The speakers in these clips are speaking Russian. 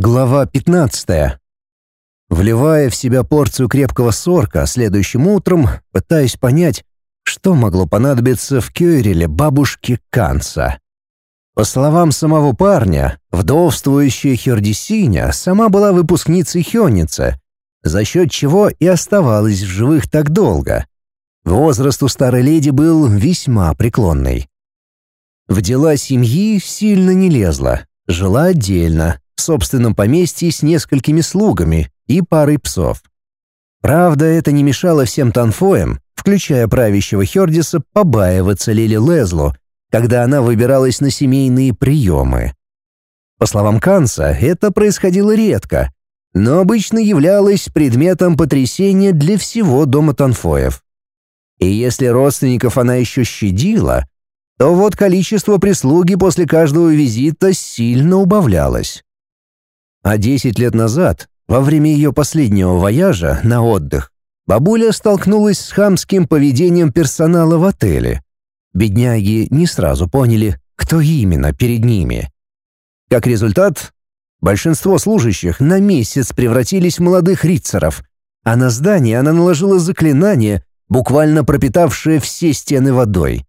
Глава 15. Вливая в себя порцию крепкого сорка следующим утром, пытаюсь понять, что могло понадобиться в Кёйреле бабушке Канца. По словам самого парня, вдовствующая Хердисиня сама была выпускницей Хённица, за счет чего и оставалась в живых так долго. Возраст у старой леди был весьма преклонный. В дела семьи сильно не лезла, жила отдельно, в собственном поместье с несколькими слугами и парой псов. Правда, это не мешало всем танфоям, включая правящего Хердиса, побаиваться Лили Лезлу, когда она выбиралась на семейные приемы. По словам Канца, это происходило редко, но обычно являлось предметом потрясения для всего дома Танфоев. И если родственников она еще щадила, то вот количество прислуги после каждого визита сильно убавлялось. А 10 лет назад, во время ее последнего вояжа на отдых, бабуля столкнулась с хамским поведением персонала в отеле. Бедняги не сразу поняли, кто именно перед ними. Как результат, большинство служащих на месяц превратились в молодых рицаров, а на здание она наложила заклинание, буквально пропитавшее все стены водой.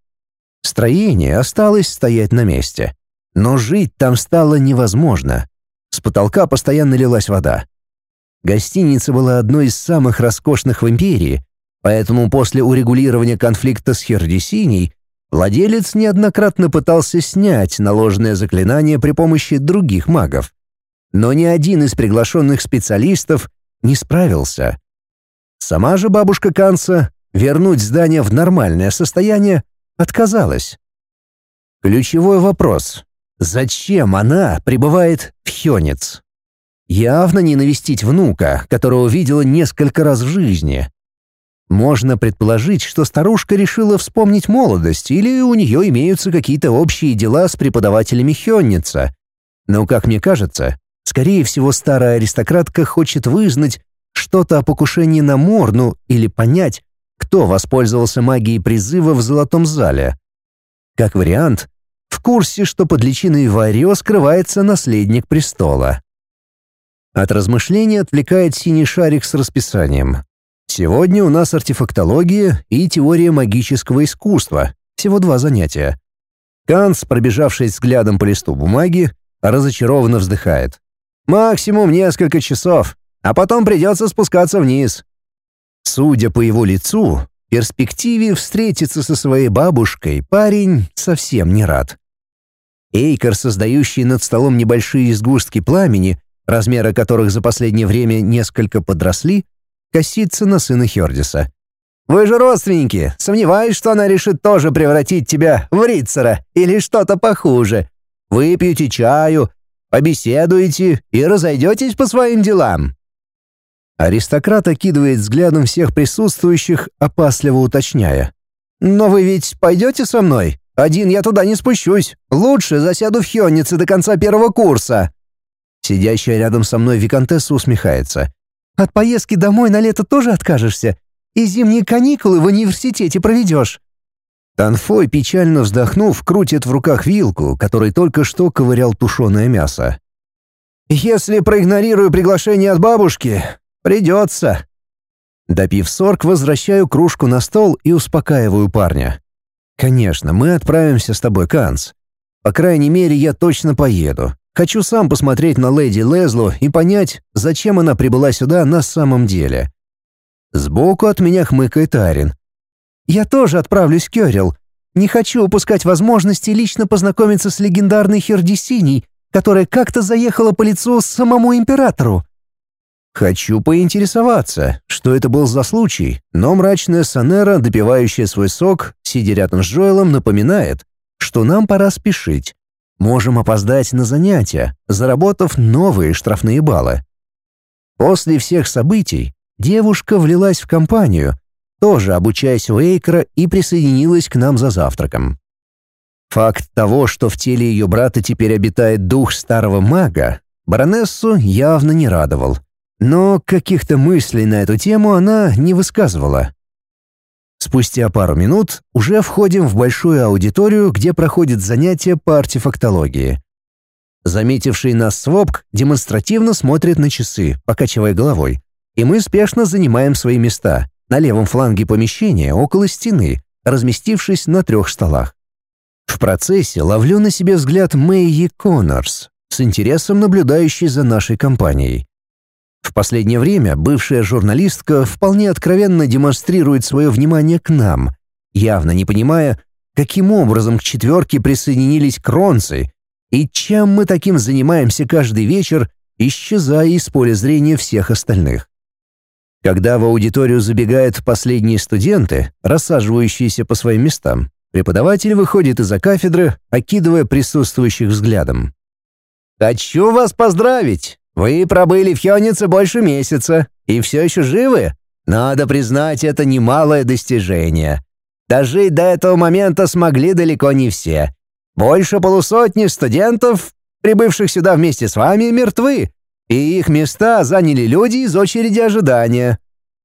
Строение осталось стоять на месте, но жить там стало невозможно. С потолка постоянно лилась вода. Гостиница была одной из самых роскошных в империи, поэтому после урегулирования конфликта с Хердисиней владелец неоднократно пытался снять наложенное заклинание при помощи других магов. Но ни один из приглашенных специалистов не справился. Сама же бабушка Канца вернуть здание в нормальное состояние отказалась. Ключевой вопрос Зачем она прибывает в Хёнец? Явно не навестить внука, которого видела несколько раз в жизни. Можно предположить, что старушка решила вспомнить молодость или у нее имеются какие-то общие дела с преподавателями Хённица. Но, как мне кажется, скорее всего, старая аристократка хочет вызнать что-то о покушении на Морну или понять, кто воспользовался магией призыва в Золотом Зале. Как вариант, в курсе, что под личиной Варио скрывается наследник престола. От размышления отвлекает синий шарик с расписанием. Сегодня у нас артефактология и теория магического искусства. Всего два занятия. Канц, пробежавшись взглядом по листу бумаги, разочарованно вздыхает. «Максимум несколько часов, а потом придется спускаться вниз». Судя по его лицу, перспективе встретиться со своей бабушкой парень совсем не рад. Эйкер, создающий над столом небольшие изгустки пламени, размеры которых за последнее время несколько подросли, косится на сына Хердиса. «Вы же родственники! Сомневаюсь, что она решит тоже превратить тебя в рицара или что-то похуже. Выпьете чаю, побеседуете и разойдетесь по своим делам». Аристократ окидывает взглядом всех присутствующих, опасливо уточняя. «Но вы ведь пойдете со мной? Один я туда не спущусь. Лучше засяду в Хённице до конца первого курса». Сидящая рядом со мной виконтесса усмехается. «От поездки домой на лето тоже откажешься? И зимние каникулы в университете проведешь?» Танфой, печально вздохнув, крутит в руках вилку, которой только что ковырял тушеное мясо. «Если проигнорирую приглашение от бабушки, придется». Допив сорок, возвращаю кружку на стол и успокаиваю парня. «Конечно, мы отправимся с тобой, Канц. По крайней мере, я точно поеду. Хочу сам посмотреть на леди Лезлу и понять, зачем она прибыла сюда на самом деле». Сбоку от меня хмыкает Арин. «Я тоже отправлюсь, Кёрил. Не хочу упускать возможности лично познакомиться с легендарной Хердисиней, которая как-то заехала по лицу самому императору. Хочу поинтересоваться, что это был за случай, но мрачная Санера, допивающая свой сок, сидя рядом с Джоэлом, напоминает, что нам пора спешить. Можем опоздать на занятия, заработав новые штрафные баллы. После всех событий девушка влилась в компанию, тоже обучаясь у Эйкера и присоединилась к нам за завтраком. Факт того, что в теле ее брата теперь обитает дух старого мага, баронессу явно не радовал — но каких-то мыслей на эту тему она не высказывала. Спустя пару минут уже входим в большую аудиторию, где проходит занятие по артефактологии. Заметивший нас Свобк демонстративно смотрит на часы, покачивая головой. И мы спешно занимаем свои места на левом фланге помещения около стены, разместившись на трех столах. В процессе ловлю на себе взгляд Мэйи Коннорс, с интересом наблюдающей за нашей компанией. В последнее время бывшая журналистка вполне откровенно демонстрирует свое внимание к нам, явно не понимая, каким образом к четверке присоединились кронцы и чем мы таким занимаемся каждый вечер, исчезая из поля зрения всех остальных. Когда в аудиторию забегают последние студенты, рассаживающиеся по своим местам, преподаватель выходит из-за кафедры, окидывая присутствующих взглядом. «Хочу вас поздравить! Вы пробыли в Хёнице больше месяца и все еще живы? Надо признать, это немалое достижение. Дожить до этого момента смогли далеко не все. Больше полусотни студентов, прибывших сюда вместе с вами, мертвы, и их места заняли люди из очереди ожидания.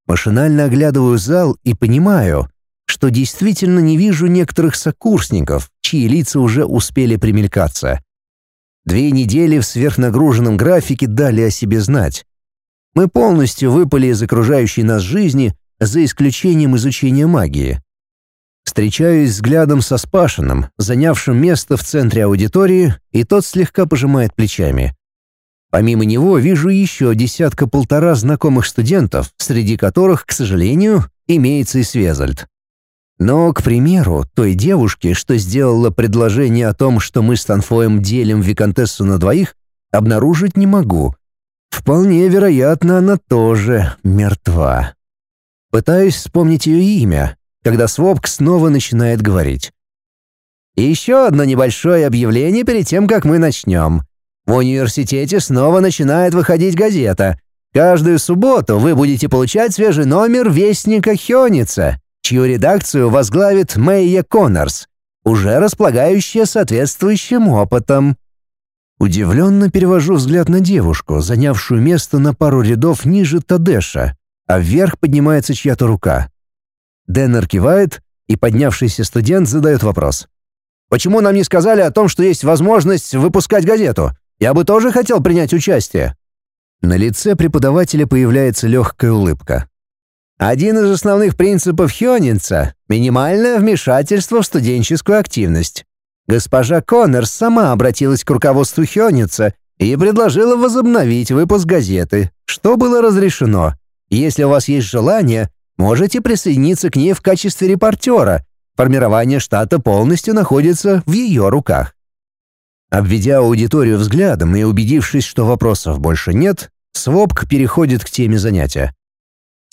Машинально оглядываю зал и понимаю, что действительно не вижу некоторых сокурсников, чьи лица уже успели примелькаться. Две недели в сверхнагруженном графике дали о себе знать. Мы полностью выпали из окружающей нас жизни, за исключением изучения магии. Встречаюсь взглядом со Спашиным, занявшим место в центре аудитории, и тот слегка пожимает плечами. Помимо него вижу еще десятка-полтора знакомых студентов, среди которых, к сожалению, имеется и Свезальд. Но, к примеру, той девушке, что сделала предложение о том, что мы с Танфоем делим Викантессу на двоих, обнаружить не могу. Вполне вероятно, она тоже мертва. Пытаюсь вспомнить ее имя, когда Свобк снова начинает говорить. еще одно небольшое объявление перед тем, как мы начнем. В университете снова начинает выходить газета. Каждую субботу вы будете получать свежий номер Вестника Хёница, чью редакцию возглавит Мэйя Коннорс, уже располагающая соответствующим опытом. Удивленно перевожу взгляд на девушку, занявшую место на пару рядов ниже Тадеша, а вверх поднимается чья-то рука. Деннер кивает, и поднявшийся студент задает вопрос. «Почему нам не сказали о том, что есть возможность выпускать газету? Я бы тоже хотел принять участие». На лице преподавателя появляется легкая улыбка. Один из основных принципов Хёнинца — минимальное вмешательство в студенческую активность. Госпожа Коннор сама обратилась к руководству Хёнинца и предложила возобновить выпуск газеты, что было разрешено. Если у вас есть желание, можете присоединиться к ней в качестве репортера. Формирование штата полностью находится в ее руках. Обведя аудиторию взглядом и убедившись, что вопросов больше нет, Свобк переходит к теме занятия.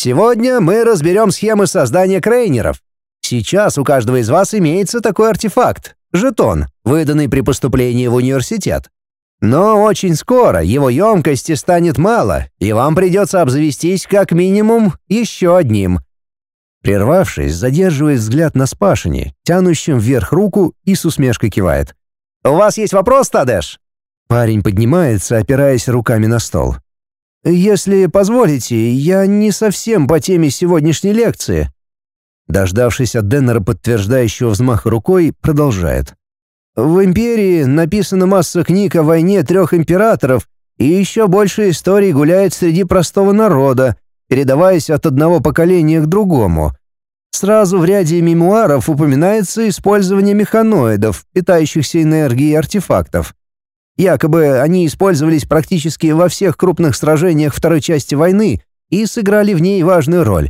Сегодня мы разберем схемы создания крейнеров. Сейчас у каждого из вас имеется такой артефакт — жетон, выданный при поступлении в университет. Но очень скоро его емкости станет мало, и вам придется обзавестись как минимум еще одним. Прервавшись, задерживает взгляд на Спашине, тянущим вверх руку и с усмешкой кивает. «У вас есть вопрос, Тадеш?» Парень поднимается, опираясь руками на стол. «Если позволите, я не совсем по теме сегодняшней лекции». Дождавшись от Деннера подтверждающего взмаха рукой, продолжает. В империи написана масса книг о войне трех императоров, и еще больше историй гуляет среди простого народа, передаваясь от одного поколения к другому. Сразу в ряде мемуаров упоминается использование механоидов, питающихся энергией артефактов. Якобы они использовались практически во всех крупных сражениях второй части войны и сыграли в ней важную роль.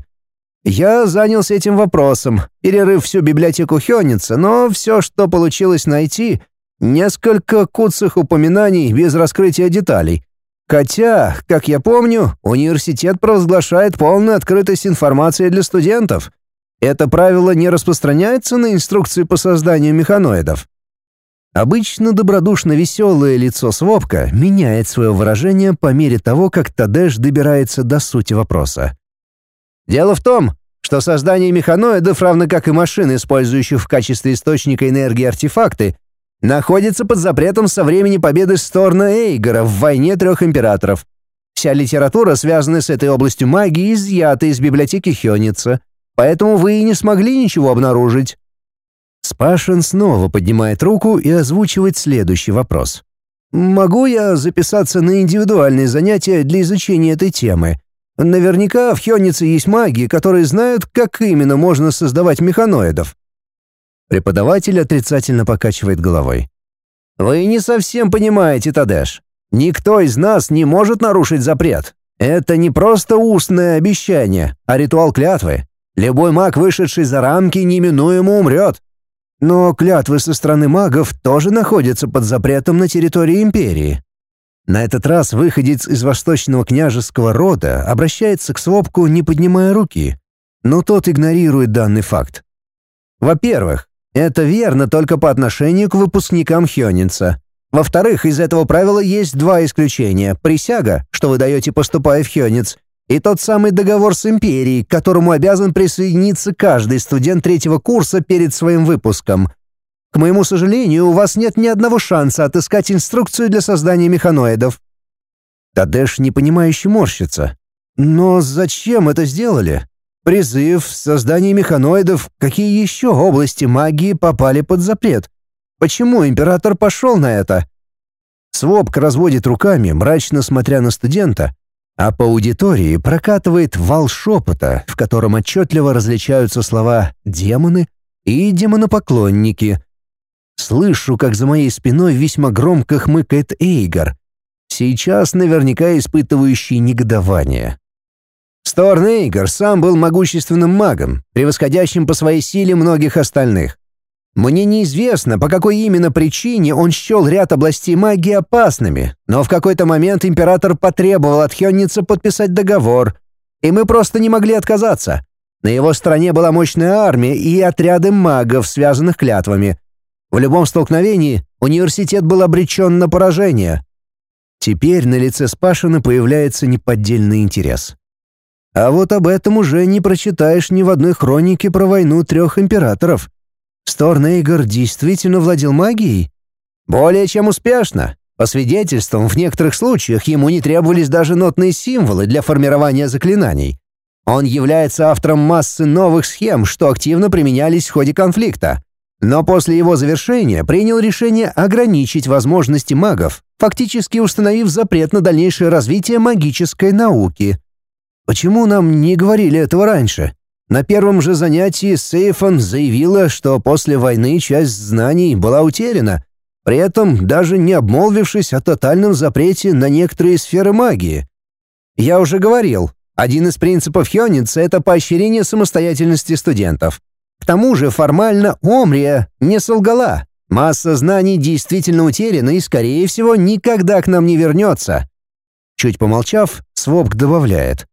Я занялся этим вопросом, перерыв всю библиотеку Хённица, но все, что получилось найти, несколько куцых упоминаний без раскрытия деталей. Хотя, как я помню, университет провозглашает полную открытость информации для студентов. Это правило не распространяется на инструкции по созданию механоидов. Обычно добродушно веселое лицо Свобка меняет свое выражение по мере того, как Тадеш добирается до сути вопроса. Дело в том, что создание механоидов, равно как и машин, использующих в качестве источника энергии артефакты, находится под запретом со времени победы Сторна Эйгора в войне трех императоров. Вся литература, связанная с этой областью магии, изъята из библиотеки Хёница, поэтому вы и не смогли ничего обнаружить. Спашин снова поднимает руку и озвучивает следующий вопрос. могу я записаться на индивидуальные занятия для изучения этой темы? Наверняка в Хённице есть маги, которые знают, как именно можно создавать механоидов». Преподаватель отрицательно покачивает головой. «Вы не совсем понимаете, Тадеш. Никто из нас не может нарушить запрет. Это не просто устное обещание, а ритуал клятвы. Любой маг, вышедший за рамки, неминуемо умрет. Но клятвы со стороны магов тоже находятся под запретом на территории империи. На этот раз выходец из восточного княжеского рода обращается к Свобку, не поднимая руки, но тот игнорирует данный факт. Во-первых, это верно только по отношению к выпускникам Хёнинца. Во-вторых, из этого правила есть два исключения. Присяга, что вы даете, поступая в Хёнец, и тот самый договор с Империей, к которому обязан присоединиться каждый студент третьего курса перед своим выпуском. К моему сожалению, у вас нет ни одного шанса отыскать инструкцию для создания механоидов». Тадеш непонимающе морщится. «Но зачем это сделали? Призыв, создание механоидов, какие еще области магии попали под запрет? Почему император пошел на это? Свобк разводит руками, мрачно смотря на студента, а по аудитории прокатывает вал шепота, в котором отчетливо различаются слова «демоны» и «демонопоклонники». Слышу, как за моей спиной весьма громко хмыкает Эйгар, сейчас наверняка испытывающий негодование. Сторн Эйгар сам был могущественным магом, превосходящим по своей силе многих остальных. Мне неизвестно, по какой именно причине он счел ряд областей магии опасными, но в какой-то момент император потребовал от Хённица подписать договор, и мы просто не могли отказаться. На его стороне была мощная армия и отряды магов, связанных клятвами. В любом столкновении университет был обречен на поражение. Теперь на лице Спашина появляется неподдельный интерес. А вот об этом уже не прочитаешь ни в одной хронике про войну трех императоров — Сторнейгер действительно владел магией? Более чем успешно. По свидетельствам, в некоторых случаях ему не требовались даже нотные символы для формирования заклинаний. Он является автором массы новых схем, что активно применялись в ходе конфликта. Но после его завершения принял решение ограничить возможности магов, фактически установив запрет на дальнейшее развитие магической науки. Почему нам не говорили этого раньше? На первом же занятии Сейфон заявила, что после войны часть знаний была утеряна, при этом даже не обмолвившись о тотальном запрете на некоторые сферы магии. Я уже говорил, один из принципов Хёница — это поощрение самостоятельности студентов. К тому же формально Омрия не солгала. Масса знаний действительно утеряна и, скорее всего, никогда к нам не вернется. Чуть помолчав, Свобк добавляет.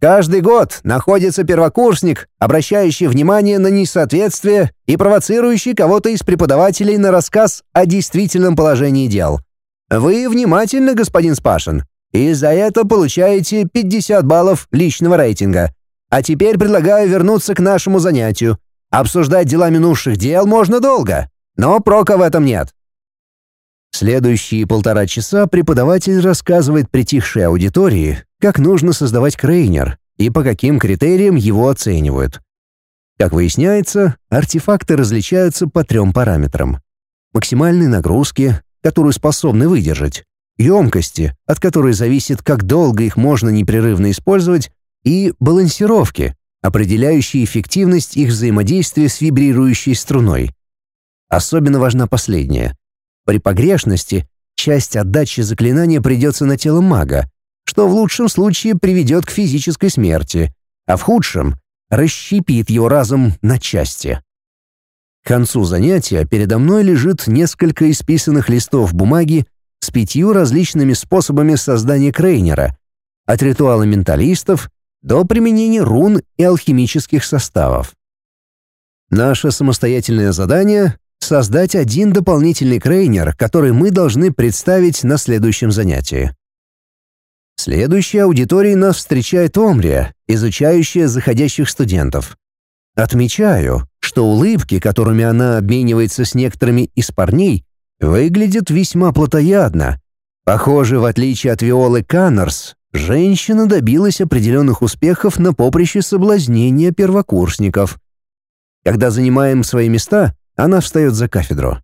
Каждый год находится первокурсник, обращающий внимание на несоответствие и провоцирующий кого-то из преподавателей на рассказ о действительном положении дел. Вы внимательны, господин Спашин, и за это получаете 50 баллов личного рейтинга. А теперь предлагаю вернуться к нашему занятию. Обсуждать дела минувших дел можно долго, но прока в этом нет. Следующие полтора часа преподаватель рассказывает притихшей аудитории, как нужно создавать крейнер и по каким критериям его оценивают. Как выясняется, артефакты различаются по трем параметрам. Максимальной нагрузки, которую способны выдержать, емкости, от которой зависит, как долго их можно непрерывно использовать, и балансировки, определяющие эффективность их взаимодействия с вибрирующей струной. Особенно важна последняя. При погрешности часть отдачи заклинания придется на тело мага, что в лучшем случае приведет к физической смерти, а в худшем — расщепит его разум на части. К концу занятия передо мной лежит несколько исписанных листов бумаги с пятью различными способами создания крейнера, от ритуала менталистов до применения рун и алхимических составов. Наше самостоятельное задание — создать один дополнительный крейнер, который мы должны представить на следующем занятии. Следующей аудиторией нас встречает Омрия, изучающая заходящих студентов. Отмечаю, что улыбки, которыми она обменивается с некоторыми из парней, выглядят весьма плотоядно. Похоже, в отличие от Виолы Каннерс, женщина добилась определенных успехов на поприще соблазнения первокурсников. Когда занимаем свои места, она встает за кафедру.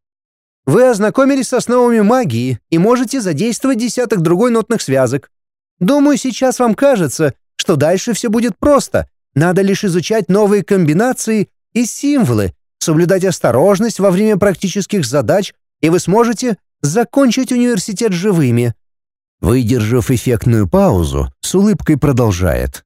Вы ознакомились с основами магии и можете задействовать десяток другой нотных связок. Думаю, сейчас вам кажется, что дальше все будет просто. Надо лишь изучать новые комбинации и символы, соблюдать осторожность во время практических задач, и вы сможете закончить университет живыми. Выдержав эффектную паузу, с улыбкой продолжает.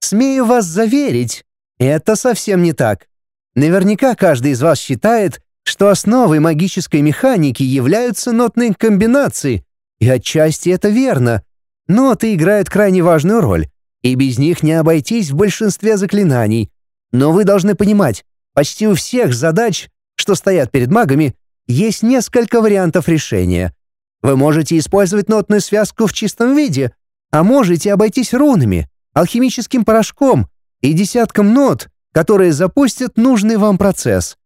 Смею вас заверить, это совсем не так. Наверняка каждый из вас считает, что основой магической механики являются нотные комбинации, и отчасти это верно. Ноты играют крайне важную роль, и без них не обойтись в большинстве заклинаний. Но вы должны понимать, почти у всех задач, что стоят перед магами, есть несколько вариантов решения. Вы можете использовать нотную связку в чистом виде, а можете обойтись рунами, алхимическим порошком и десятком нот, которые запустят нужный вам процесс.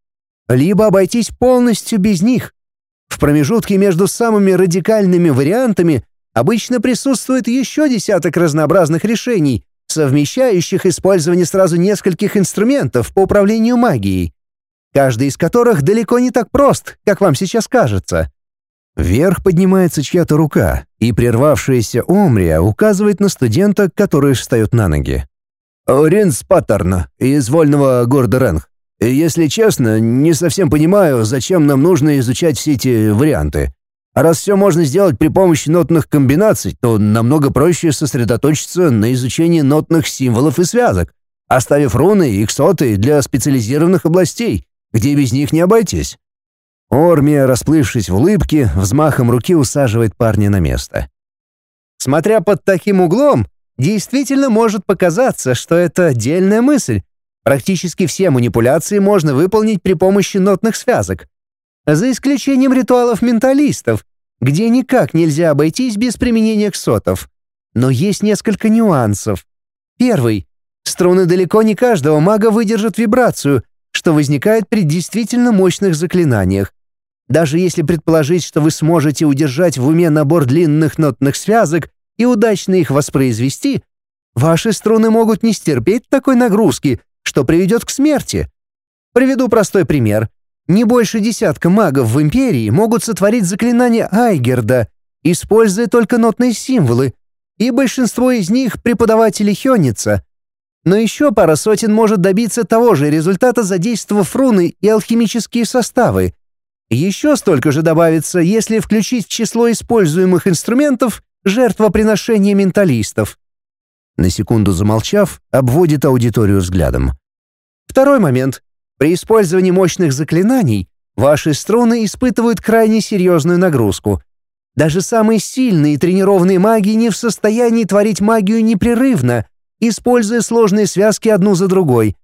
Либо обойтись полностью без них. В промежутке между самыми радикальными вариантами обычно присутствует еще десяток разнообразных решений, совмещающих использование сразу нескольких инструментов по управлению магией, каждый из которых далеко не так прост, как вам сейчас кажется. Вверх поднимается чья-то рука, и прервавшаяся Омрия указывает на студента, который встает на ноги. «Ринс Паттерн, из вольного города Ренг. Если честно, не совсем понимаю, зачем нам нужно изучать все эти варианты. А раз все можно сделать при помощи нотных комбинаций, то намного проще сосредоточиться на изучении нотных символов и связок, оставив руны и ксоты для специализированных областей, где без них не обойтись. Ормия, расплывшись в улыбке, взмахом руки усаживает парня на место. Смотря под таким углом, действительно может показаться, что это отдельная мысль. Практически все манипуляции можно выполнить при помощи нотных связок. За исключением ритуалов менталистов, где никак нельзя обойтись без применения ксотов. Но есть несколько нюансов. Первый. Струны далеко не каждого мага выдержат вибрацию, что возникает при действительно мощных заклинаниях. Даже если предположить, что вы сможете удержать в уме набор длинных нотных связок и удачно их воспроизвести, ваши струны могут не стерпеть такой нагрузки, что приведет к смерти. Приведу простой пример. Не больше десятка магов в Империи могут сотворить заклинание Айгерда, используя только нотные символы, и большинство из них — преподаватели Хённица. Но еще пара сотен может добиться того же результата, задействовав руны и алхимические составы. Еще столько же добавится, если включить в число используемых инструментов жертвоприношение менталистов. На секунду замолчав, обводит аудиторию взглядом. Второй момент. При использовании мощных заклинаний ваши струны испытывают крайне серьезную нагрузку. Даже самые сильные и тренированные маги не в состоянии творить магию непрерывно, используя сложные связки одну за другой.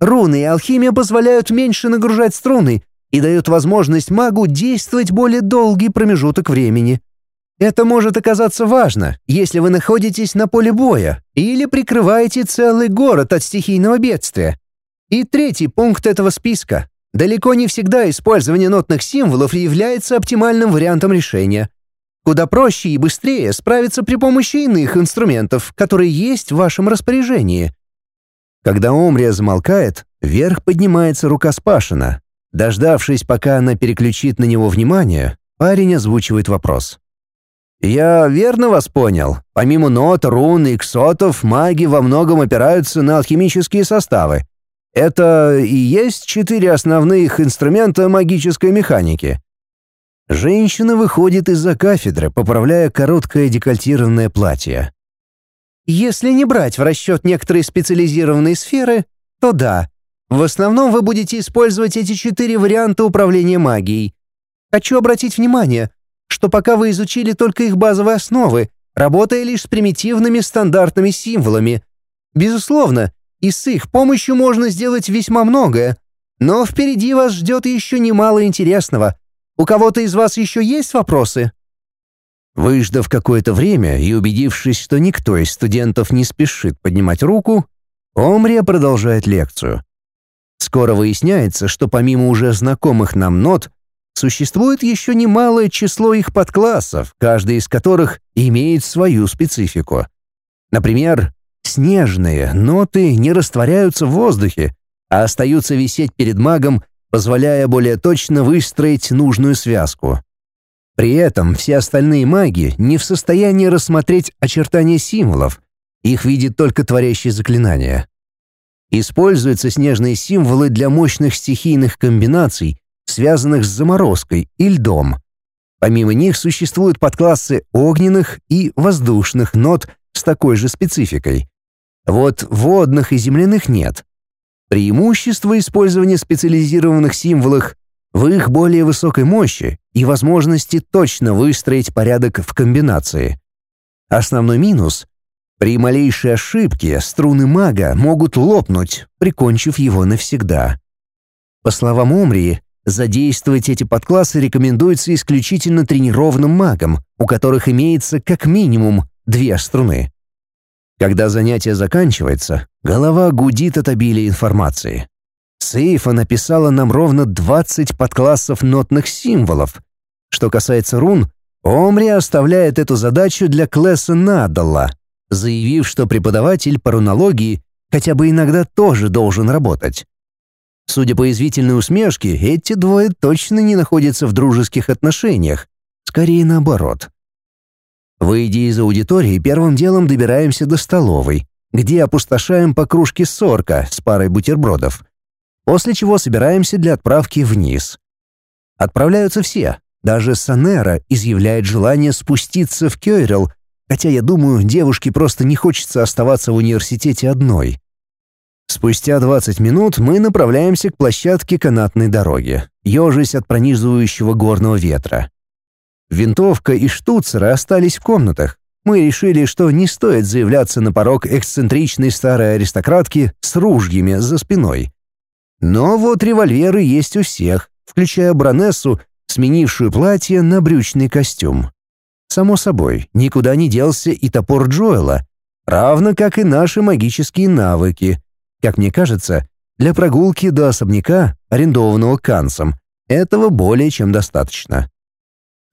Руны и алхимия позволяют меньше нагружать струны, и дает возможность магу действовать более долгий промежуток времени. Это может оказаться важно, если вы находитесь на поле боя или прикрываете целый город от стихийного бедствия. И третий пункт этого списка. Далеко не всегда использование нотных символов является оптимальным вариантом решения. Куда проще и быстрее справиться при помощи иных инструментов, которые есть в вашем распоряжении. Когда Омрия замолкает, вверх поднимается рука Спашина, Дождавшись, пока она переключит на него внимание, парень озвучивает вопрос. «Я верно вас понял? Помимо нот, рун и ксотов, маги во многом опираются на алхимические составы. Это и есть четыре основных инструмента магической механики». Женщина выходит из-за кафедры, поправляя короткое декольтированное платье. «Если не брать в расчет некоторые специализированные сферы, то да, в основном вы будете использовать эти четыре варианта управления магией. Хочу обратить внимание, что пока вы изучили только их базовые основы, работая лишь с примитивными стандартными символами. Безусловно, и с их помощью можно сделать весьма многое. Но впереди вас ждет еще немало интересного. У кого-то из вас еще есть вопросы?» Выждав какое-то время и убедившись, что никто из студентов не спешит поднимать руку, Омрия продолжает лекцию. Скоро выясняется, что помимо уже знакомых нам нот, существует еще немалое число их подклассов, каждый из которых имеет свою специфику. Например, снежные ноты не растворяются в воздухе, а остаются висеть перед магом позволяя более точно выстроить нужную связку. При этом все остальные маги не в состоянии рассмотреть очертания символов, их видит только творящее заклинание. Используются снежные символы для мощных стихийных комбинаций, связанных с заморозкой и льдом. Помимо них существуют подклассы огненных и воздушных нот с такой же спецификой. Вот водных и земляных нет. Преимущество использования специализированных символов в их более высокой мощи и возможности точно выстроить порядок в комбинации. Основной минус при малейшей ошибке струны мага могут лопнуть, прикончив его навсегда. По словам Умрии, задействовать эти подклассы рекомендуется исключительно тренированным магам, у которых имеется как минимум две струны. Когда занятие заканчивается, голова гудит от обилия информации. Сейфа написала нам ровно 20 подклассов нотных символов. Что касается рун, Омри оставляет эту задачу для Клесса Надалла, заявив, что преподаватель по рунологии хотя бы иногда тоже должен работать. Судя по извительной усмешке, эти двое точно не находятся в дружеских отношениях, скорее наоборот. Выйдя из аудитории, первым делом добираемся до столовой, где опустошаем по кружке сорка с парой бутербродов, после чего собираемся для отправки вниз. Отправляются все, даже Санера изъявляет желание спуститься в Кёйрел Хотя я думаю, девушке просто не хочется оставаться в университете одной. Спустя 20 минут мы направляемся к площадке канатной дороги, ежась от пронизывающего горного ветра. Винтовка и штуцеры остались в комнатах. Мы решили, что не стоит заявляться на порог эксцентричной старой аристократки с ружьями за спиной. Но вот револьверы есть у всех, включая Бронессу, сменившую платье на брючный костюм. Само собой, никуда не делся и топор Джоэла, равно как и наши магические навыки. Как мне кажется, для прогулки до особняка, арендованного Кансом, этого более чем достаточно.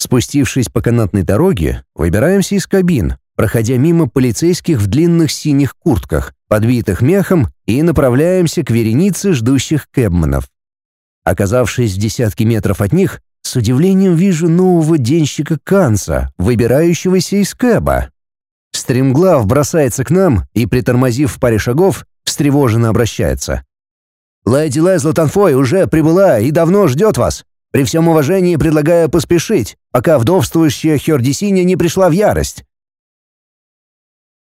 Спустившись по канатной дороге, выбираемся из кабин, проходя мимо полицейских в длинных синих куртках, подбитых мехом, и направляемся к веренице ждущих кэбманов. Оказавшись в десятке метров от них, с удивлением вижу нового денщика Канца, выбирающегося из кэба. Стремглав бросается к нам и, притормозив в паре шагов, встревоженно обращается. «Леди Лезла Танфой уже прибыла и давно ждет вас. При всем уважении предлагаю поспешить, пока вдовствующая Хердисиня не пришла в ярость».